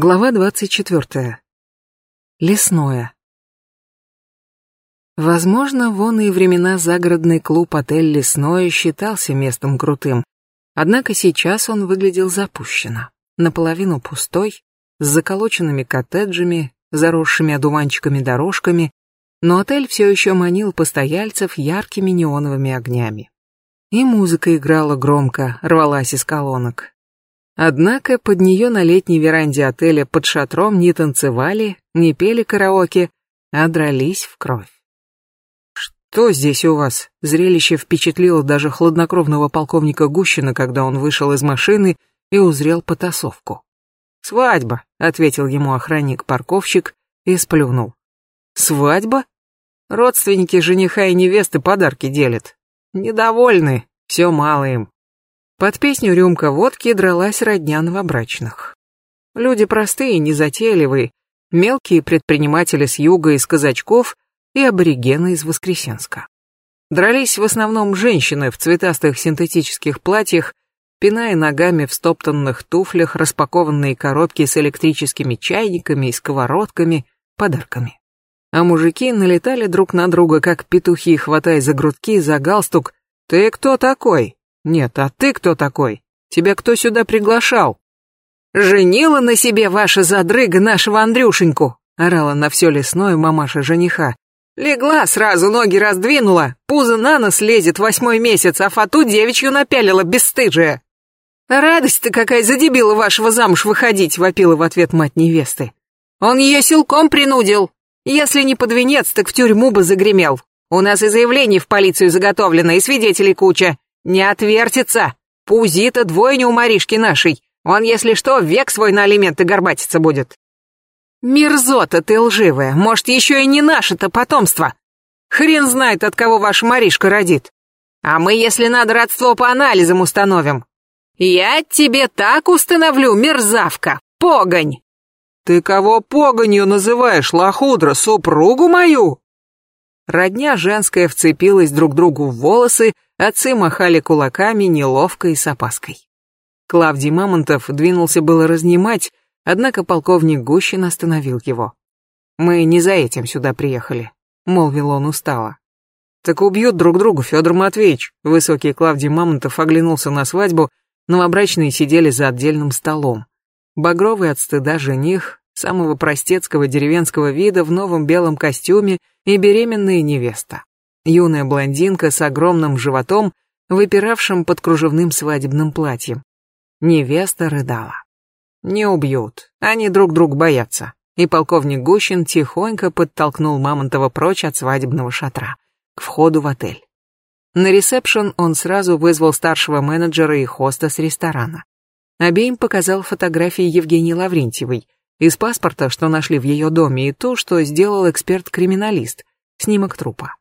Глава 24. Лесное. Возможно, вон и времена загородный клуб-отель «Лесное» считался местом крутым, однако сейчас он выглядел запущенно, наполовину пустой, с заколоченными коттеджами, заросшими одуванчиками дорожками, но отель все еще манил постояльцев яркими неоновыми огнями. И музыка играла громко, рвалась из колонок, Однако под нее на летней веранде отеля под шатром не танцевали, не пели караоке, а дрались в кровь. «Что здесь у вас?» Зрелище впечатлило даже хладнокровного полковника Гущина, когда он вышел из машины и узрел потасовку. «Свадьба», — ответил ему охранник-парковщик и сплюнул. «Свадьба? Родственники жениха и невесты подарки делят. Недовольны, все мало им. Под песню «Рюмка водки» дралась родня новобрачных. Люди простые, незатейливые, мелкие предприниматели с юга из казачков и аборигены из Воскресенска. Дрались в основном женщины в цветастых синтетических платьях, пиная ногами в стоптанных туфлях распакованные коробки с электрическими чайниками и сковородками, подарками. А мужики налетали друг на друга, как петухи, хватая за грудки, за галстук. «Ты кто такой? Нет, а ты кто такой? Тебя кто сюда приглашал? Женила на себе ваша задрыга нашего Андрюшеньку, орала на все лесное мамаша жениха. Легла сразу, ноги раздвинула, пузо на нос лезет восьмой месяц, а фату девичью напялила, бесстыжая. «Радость-то какая за дебила вашего замуж выходить!» — вопила в ответ мать невесты. «Он ее силком принудил. Если не под венец, так в тюрьму бы загремел. У нас и заявлений в полицию заготовлено, и свидетелей куча. Не отвертится. Пузито двойня у Маришки нашей. Он, если что, век свой на алименты горбатиться будет. Мерзота ты лживая, может, еще и не наше-то потомство. Хрен знает, от кого ваша Маришка родит. А мы, если надо, родство по анализам установим. Я тебе так установлю, мерзавка, погонь. Ты кого погонью называешь, лохудра, супругу мою? Родня женская вцепилась друг другу в волосы, Отцы махали кулаками неловко и с опаской. Клавдий Мамонтов двинулся было разнимать, однако полковник Гущин остановил его. «Мы не за этим сюда приехали», — молвил он устало. «Так убьют друг друга, Федор Матвеевич», — высокий Клавдий Мамонтов оглянулся на свадьбу, новобрачные сидели за отдельным столом. Багровый от стыда жених, самого простецкого деревенского вида в новом белом костюме и беременная невеста юная блондинка с огромным животом, выпиравшим под кружевным свадебным платьем. Невеста рыдала. «Не убьют, они друг друга боятся». И полковник Гущин тихонько подтолкнул Мамонтова прочь от свадебного шатра, к входу в отель. На ресепшн он сразу вызвал старшего менеджера и хоста с ресторана. Обеим показал фотографии Евгении Лаврентьевой, из паспорта, что нашли в ее доме, и то, что сделал эксперт-криминалист, снимок трупа.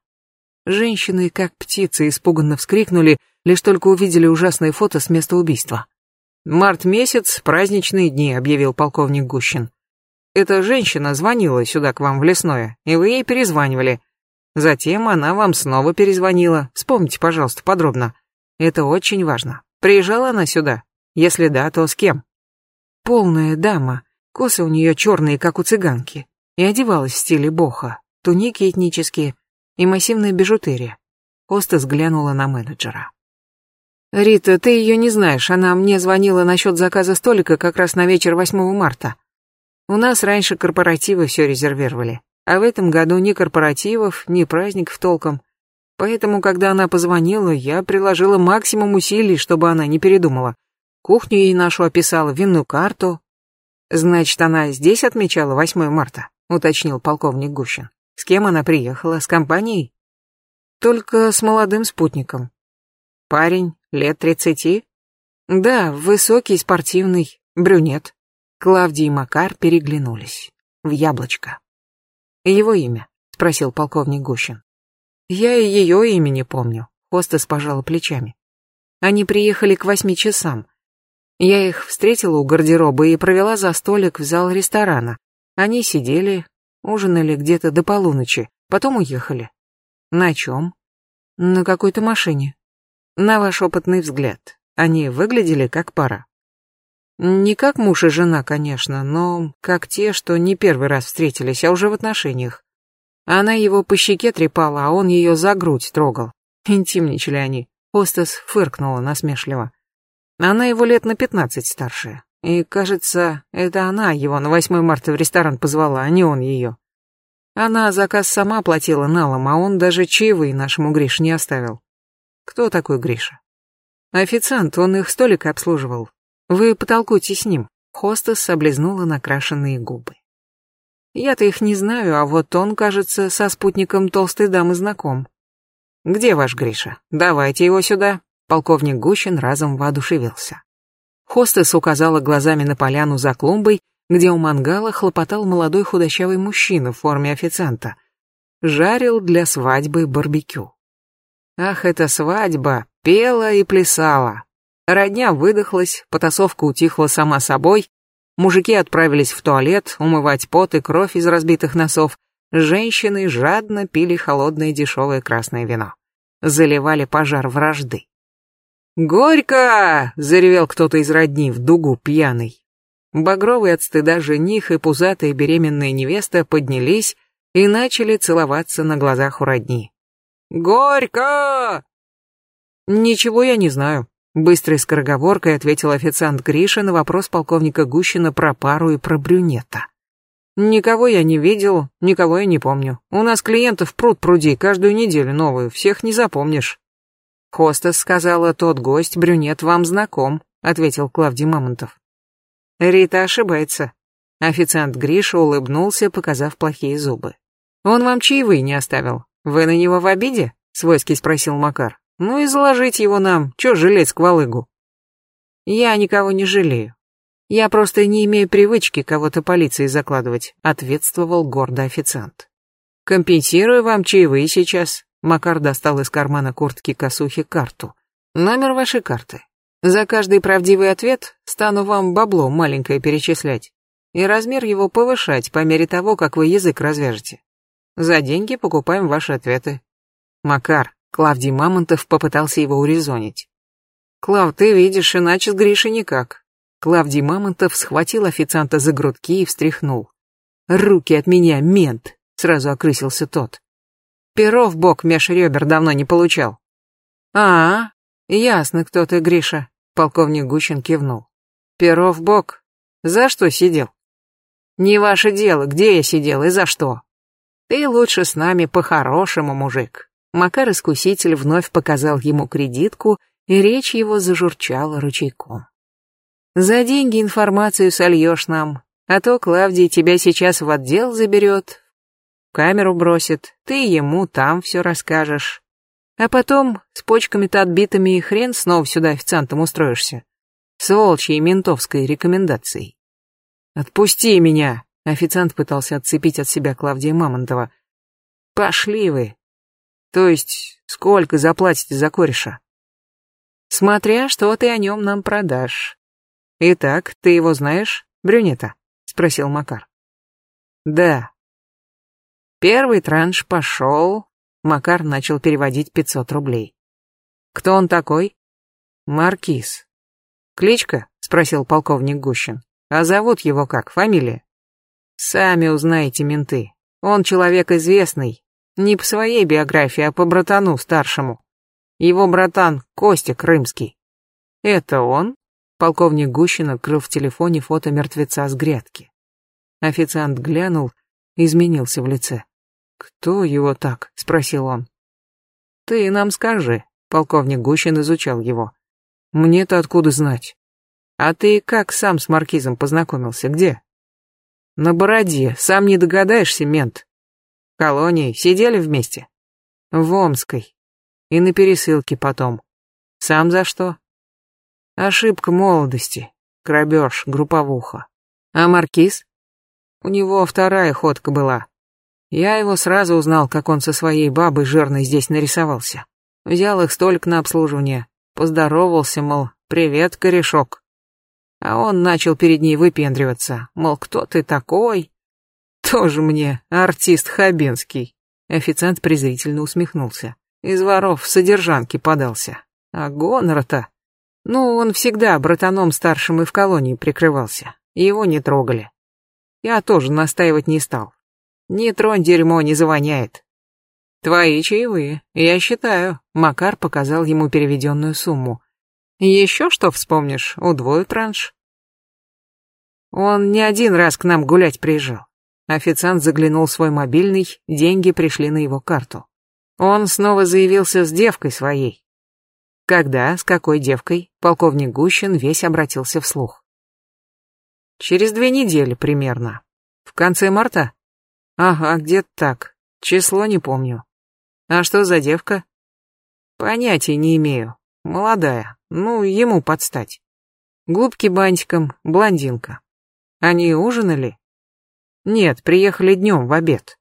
Женщины, как птицы, испуганно вскрикнули, лишь только увидели ужасное фото с места убийства. «Март месяц, праздничные дни», — объявил полковник Гущин. «Эта женщина звонила сюда к вам в лесное, и вы ей перезванивали. Затем она вам снова перезвонила. Вспомните, пожалуйста, подробно. Это очень важно. Приезжала она сюда? Если да, то с кем?» «Полная дама. Косы у нее черные, как у цыганки. И одевалась в стиле боха. Туники этнические, и массивная бижутерия. Коста взглянула на менеджера. «Рита, ты ее не знаешь, она мне звонила насчет заказа столика как раз на вечер 8 марта. У нас раньше корпоративы все резервировали, а в этом году ни корпоративов, ни праздников толком. Поэтому, когда она позвонила, я приложила максимум усилий, чтобы она не передумала. Кухню ей нашу описала, винную карту. Значит, она здесь отмечала 8 марта, уточнил полковник Гущин. С кем она приехала? С компанией? Только с молодым спутником. Парень, лет тридцати? Да, высокий, спортивный, брюнет. Клавдий и Макар переглянулись. В яблочко. Его имя? Спросил полковник Гущин. Я и ее имя не помню. Хостес пожала плечами. Они приехали к восьми часам. Я их встретила у гардероба и провела за столик в зал ресторана. Они сидели, Ужинали где-то до полуночи, потом уехали. На чем? На какой-то машине. На ваш опытный взгляд, они выглядели как пара? Не как муж и жена, конечно, но как те, что не первый раз встретились, а уже в отношениях. Она его по щеке трепала, а он ее за грудь трогал. Интимничали они. Хостес фыркнула насмешливо. Она его лет на пятнадцать старше. И, кажется, это она его на 8 марта в ресторан позвала, а не он ее. Она заказ сама платила налом, а он даже чаевые нашему Грише не оставил. Кто такой Гриша? Официант, он их столик обслуживал. Вы потолкуйте с ним. Хостес облизнула накрашенные губы. Я-то их не знаю, а вот он, кажется, со спутником толстой дамы знаком. Где ваш Гриша? Давайте его сюда. Полковник Гущин разом воодушевился. Хостес указала глазами на поляну за клумбой, где у мангала хлопотал молодой худощавый мужчина в форме официанта. Жарил для свадьбы барбекю. Ах, эта свадьба! Пела и плясала. Родня выдохлась, потасовка утихла сама собой, мужики отправились в туалет умывать пот и кровь из разбитых носов, женщины жадно пили холодное дешевое красное вино. Заливали пожар вражды. «Горько!» — заревел кто-то из родни в дугу пьяный. Багровый от стыда жених и пузатая беременная невеста поднялись и начали целоваться на глазах у родни. «Горько!» «Ничего я не знаю», Быстрой скороговоркой ответил официант Гриша на вопрос полковника Гущина про пару и про брюнета. «Никого я не видел, никого я не помню. У нас клиентов пруд пруди, каждую неделю новую, всех не запомнишь». «Хостес сказала, тот гость, брюнет, вам знаком», — ответил Клавдий Мамонтов. Рита ошибается. Официант Гриша улыбнулся, показав плохие зубы. «Он вам чаевые не оставил. Вы на него в обиде?» — свойский спросил Макар. Ну и заложить его нам, чё жалеть сквалыгу? Я никого не жалею. Я просто не имею привычки кого-то полиции закладывать, ответствовал гордо официант. Компенсирую вам чаевые сейчас. Макар достал из кармана куртки косухи карту. Номер вашей карты. За каждый правдивый ответ стану вам бабло маленькое перечислять. И размер его повышать по мере того, как вы язык развяжете. За деньги покупаем ваши ответы. Макар, Клавдий Мамонтов попытался его урезонить. «Клав, ты видишь, иначе с Гришей никак». Клавдий Мамонтов схватил официанта за грудки и встряхнул. «Руки от меня, мент!» — сразу окрысился тот. «Перо в бок меж ребер давно не получал». «А, ясно, кто ты, Гриша», — полковник Гущин кивнул. «Перо в бок? За что сидел?» «Не ваше дело, где я сидел и за что. Ты лучше с нами по-хорошему, мужик». Макар-искуситель вновь показал ему кредитку, и речь его зажурчала ручейком. «За деньги информацию сольешь нам, а то Клавдий тебя сейчас в отдел заберет, камеру бросит, ты ему там все расскажешь. А потом с почками-то отбитыми и хрен снова сюда официантом устроишься. С волчьей ментовской рекомендацией. «Отпусти меня!» — официант пытался отцепить от себя Клавдия Мамонтова. «Пошли вы!» То есть, сколько заплатите за кореша? Смотря, что ты о нем нам продашь. Итак, ты его знаешь, брюнета? Спросил Макар. Да. Первый транш пошел. Макар начал переводить 500 рублей. Кто он такой? Маркиз. Кличка? Спросил полковник Гущин. А зовут его как, фамилия? Сами узнаете, менты. Он человек известный, не по своей биографии, а по братану старшему. Его братан Костя Крымский. Это он? Полковник Гущин открыл в телефоне фото мертвеца с грядки. Официант глянул, изменился в лице. «Кто его так?» — спросил он. «Ты нам скажи», — полковник Гущин изучал его. «Мне-то откуда знать?» «А ты как сам с маркизом познакомился? Где?» «На бороде. Сам не догадаешься, мент колонии сидели вместе? В Омской. И на пересылке потом. Сам за что? Ошибка молодости. Грабеж, групповуха. А Маркиз? У него вторая ходка была. Я его сразу узнал, как он со своей бабой жирной здесь нарисовался. Взял их столик на обслуживание. Поздоровался, мол, привет, корешок. А он начал перед ней выпендриваться, мол, кто ты такой? Тоже мне артист Хабенский. Официант презрительно усмехнулся. Из воров в содержанки подался. А гонора-то... Ну, он всегда братаном старшим и в колонии прикрывался. Его не трогали. Я тоже настаивать не стал. Не тронь дерьмо, не завоняет. Твои чаевые, я считаю. Макар показал ему переведенную сумму. Еще что вспомнишь, удвою транш. Он не один раз к нам гулять приезжал. Официант заглянул в свой мобильный, деньги пришли на его карту. Он снова заявился с девкой своей. Когда, с какой девкой, полковник Гущин весь обратился вслух. Через две недели примерно. В конце марта? Ага, где-то так. Число не помню. А что за девка? Понятия не имею. Молодая. Ну, ему подстать. Губки бантиком, блондинка. Они ужинали? Нет, приехали днем в обед.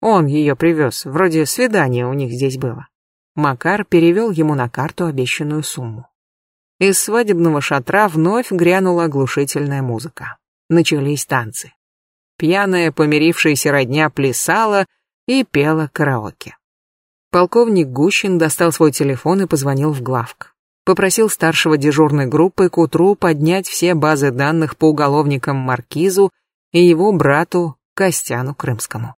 Он ее привез, вроде свидания у них здесь было. Макар перевел ему на карту обещанную сумму. Из свадебного шатра вновь грянула оглушительная музыка. Начались танцы. Пьяная, помирившаяся родня плясала и пела караоке. Полковник Гущин достал свой телефон и позвонил в главк. Попросил старшего дежурной группы к утру поднять все базы данных по уголовникам Маркизу и его брату Костяну Крымскому.